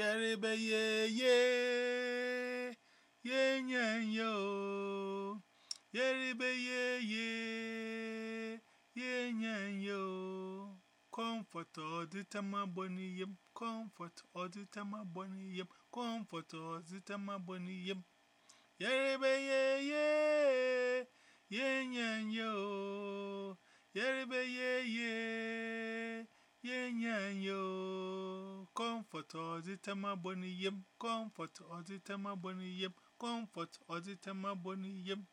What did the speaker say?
Yerebe ye ye ye nyan yo. Yerebe ye ye ye nyan yo. Comfort all the time bonny yim. Comfort all the time bonny yim. Comfort all the time bonny yim. Yerebe ye ye ye nyan yo. Yerebe ye ye ye nyan yo. Comfort all the time bonny yim. Comfort all the time bonny yim. Comfort all the time bonny yim.